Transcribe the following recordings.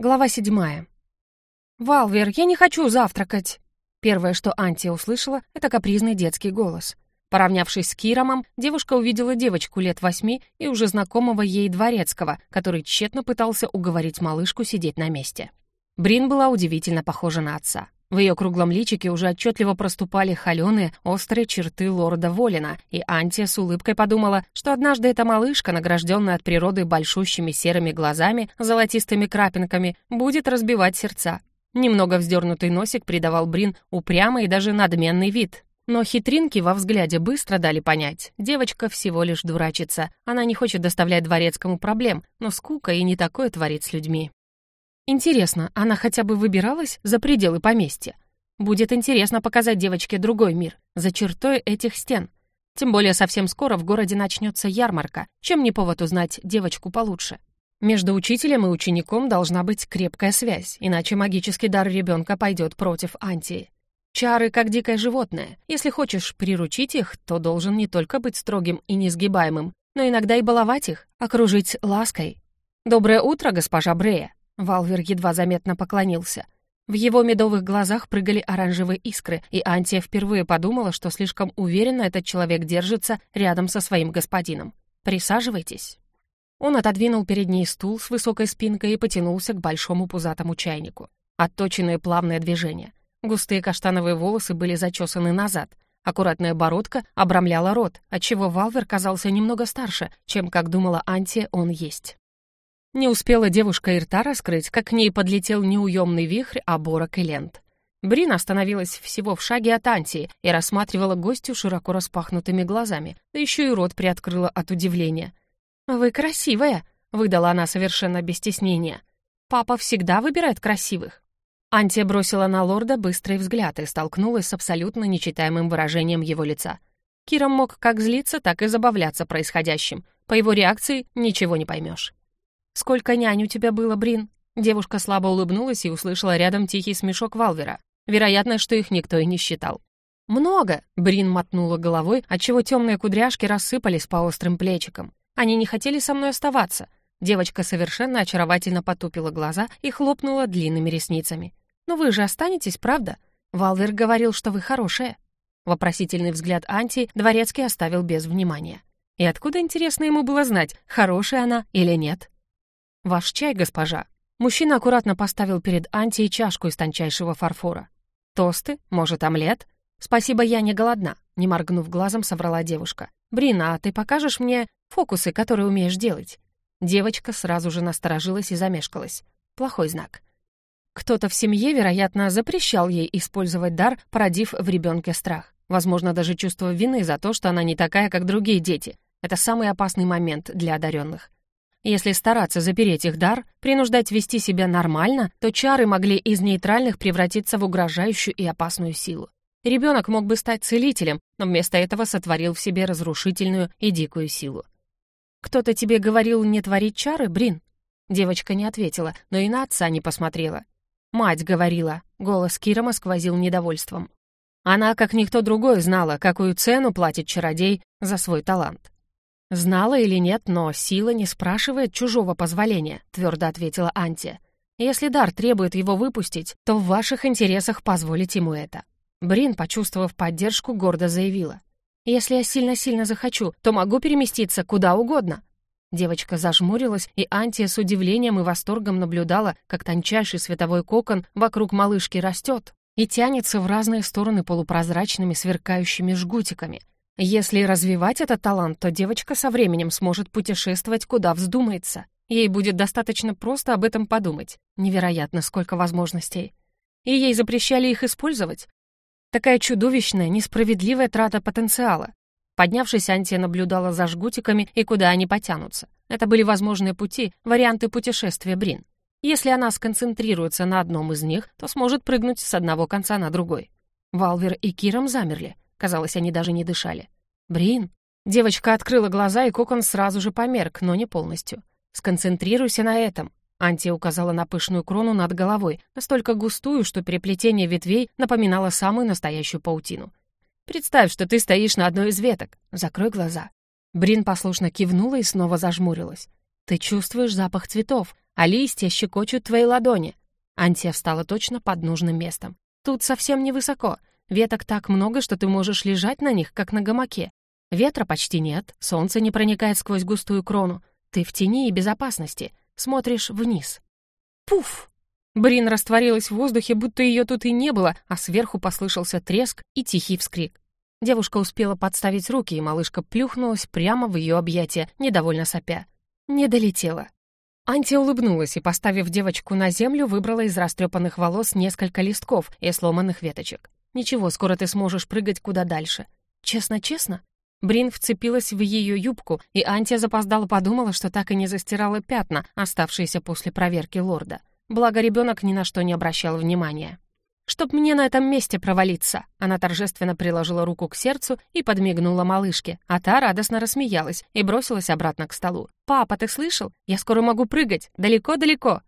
Глава седьмая. «Валвер, я не хочу завтракать!» Первое, что Антия услышала, это капризный детский голос. Поравнявшись с Киромом, девушка увидела девочку лет восьми и уже знакомого ей дворецкого, который тщетно пытался уговорить малышку сидеть на месте. Брин была удивительно похожа на отца. В ее круглом личике уже отчетливо проступали холеные, острые черты лорда Волина, и Антия с улыбкой подумала, что однажды эта малышка, награжденная от природы большущими серыми глазами, золотистыми крапинками, будет разбивать сердца. Немного вздернутый носик придавал Брин упрямый и даже надменный вид. Но хитринки во взгляде быстро дали понять. Девочка всего лишь дурачится. Она не хочет доставлять дворецкому проблем, но скука и не такое творит с людьми. Интересно, она хотя бы выбиралась за пределы поместья? Будет интересно показать девочке другой мир, за чертой этих стен. Тем более совсем скоро в городе начнется ярмарка, чем не повод узнать девочку получше. Между учителем и учеником должна быть крепкая связь, иначе магический дар ребенка пойдет против антии. Чары как дикое животное. Если хочешь приручить их, то должен не только быть строгим и несгибаемым, но иногда и баловать их, окружить лаской. «Доброе утро, госпожа Брея!» Валвер едва заметно поклонился. В его медовых глазах прыгали оранжевые искры, и Антия впервые подумала, что слишком уверенно этот человек держится рядом со своим господином. «Присаживайтесь». Он отодвинул перед ней стул с высокой спинкой и потянулся к большому пузатому чайнику. Отточенные плавные движения. Густые каштановые волосы были зачесаны назад. Аккуратная бородка обрамляла рот, отчего Валвер казался немного старше, чем, как думала Антия, он есть. Не успела девушка и рта раскрыть, как к ней подлетел неуемный вихрь оборок и лент. Брин остановилась всего в шаге от Антии и рассматривала гостю широко распахнутыми глазами, да еще и рот приоткрыла от удивления. «Вы красивая!» — выдала она совершенно без стеснения. «Папа всегда выбирает красивых». Антия бросила на лорда быстрый взгляд и столкнулась с абсолютно нечитаемым выражением его лица. Киром мог как злиться, так и забавляться происходящим. По его реакции ничего не поймешь. «Сколько нянь у тебя было, Брин?» Девушка слабо улыбнулась и услышала рядом тихий смешок Валвера. Вероятно, что их никто и не считал. «Много!» — Брин мотнула головой, отчего темные кудряшки рассыпались по острым плечикам. «Они не хотели со мной оставаться». Девочка совершенно очаровательно потупила глаза и хлопнула длинными ресницами. «Но вы же останетесь, правда? Валвер говорил, что вы хорошая». Вопросительный взгляд Анти Дворецкий оставил без внимания. И откуда, интересно, ему было знать, хорошая она или нет? «Ваш чай, госпожа». Мужчина аккуратно поставил перед Антией чашку из тончайшего фарфора. «Тосты? Может, омлет?» «Спасибо, я не голодна», — не моргнув глазом, соврала девушка. «Брина, а ты покажешь мне фокусы, которые умеешь делать?» Девочка сразу же насторожилась и замешкалась. Плохой знак. Кто-то в семье, вероятно, запрещал ей использовать дар, породив в ребенке страх. Возможно, даже чувство вины за то, что она не такая, как другие дети. Это самый опасный момент для одаренных. Если стараться запереть их дар, принуждать вести себя нормально, то чары могли из нейтральных превратиться в угрожающую и опасную силу. Ребенок мог бы стать целителем, но вместо этого сотворил в себе разрушительную и дикую силу. «Кто-то тебе говорил не творить чары, Брин?» Девочка не ответила, но и на отца не посмотрела. «Мать говорила», — голос Кирома сквозил недовольством. Она, как никто другой, знала, какую цену платит чародей за свой талант. «Знала или нет, но сила не спрашивает чужого позволения», — твердо ответила Антия. «Если дар требует его выпустить, то в ваших интересах позволить ему это». Брин, почувствовав поддержку, гордо заявила. «Если я сильно-сильно захочу, то могу переместиться куда угодно». Девочка зажмурилась, и Антия с удивлением и восторгом наблюдала, как тончайший световой кокон вокруг малышки растет и тянется в разные стороны полупрозрачными сверкающими жгутиками — если развивать этот талант, то девочка со временем сможет путешествовать куда вздумается. Ей будет достаточно просто об этом подумать. Невероятно, сколько возможностей. И ей запрещали их использовать. Такая чудовищная, несправедливая трата потенциала. Поднявшись, Антия наблюдала за жгутиками и куда они потянутся. Это были возможные пути, варианты путешествия Брин. Если она сконцентрируется на одном из них, то сможет прыгнуть с одного конца на другой. Валвер и Киром замерли. Казалось, они даже не дышали. «Брин?» Девочка открыла глаза, и кокон сразу же померк, но не полностью. «Сконцентрируйся на этом», Антия указала на пышную крону над головой, настолько густую, что переплетение ветвей напоминало самую настоящую паутину. «Представь, что ты стоишь на одной из веток. Закрой глаза». Брин послушно кивнула и снова зажмурилась. «Ты чувствуешь запах цветов. а листья щекочут твои ладони. Антия встала точно под нужным местом. Тут совсем невысоко. Веток так много, что ты можешь лежать на них, как на гамаке. Ветра почти нет, солнце не проникает сквозь густую крону. Ты в тени и безопасности. Смотришь вниз. Пуф! Брин растворилась в воздухе, будто ее тут и не было, а сверху послышался треск и тихий вскрик. Девушка успела подставить руки, и малышка плюхнулась прямо в ее объятия, недовольно сопя. Не долетела. Анти улыбнулась и, поставив девочку на землю, выбрала из растрепанных волос несколько листков и сломанных веточек. «Ничего, скоро ты сможешь прыгать куда дальше». «Честно-честно?» Брин вцепилась в ее юбку, и Антия запоздала подумала, что так и не застирала пятна, оставшиеся после проверки лорда. Благо, ребенок ни на что не обращал внимания. «Чтоб мне на этом месте провалиться!» Она торжественно приложила руку к сердцу и подмигнула малышке, а та радостно рассмеялась и бросилась обратно к столу. «Папа, ты слышал? Я скоро могу прыгать! Далеко-далеко!»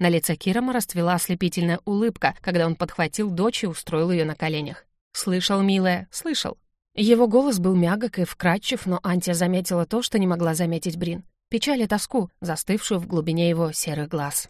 На лице Кирома расцвела ослепительная улыбка, когда он подхватил дочь и устроил ее на коленях. «Слышал, милая, слышал». Его голос был мягок и вкрадчив, но Антия заметила то, что не могла заметить Брин. Печаль и тоску, застывшую в глубине его серых глаз.